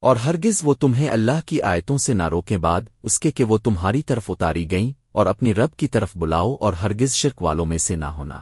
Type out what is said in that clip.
اور ہرگز وہ تمہیں اللہ کی آیتوں سے نہ روکیں بعد اس کے کہ وہ تمہاری طرف اتاری گئیں اور اپنی رب کی طرف بلاؤ اور ہرگز شرک والوں میں سے نہ ہونا۔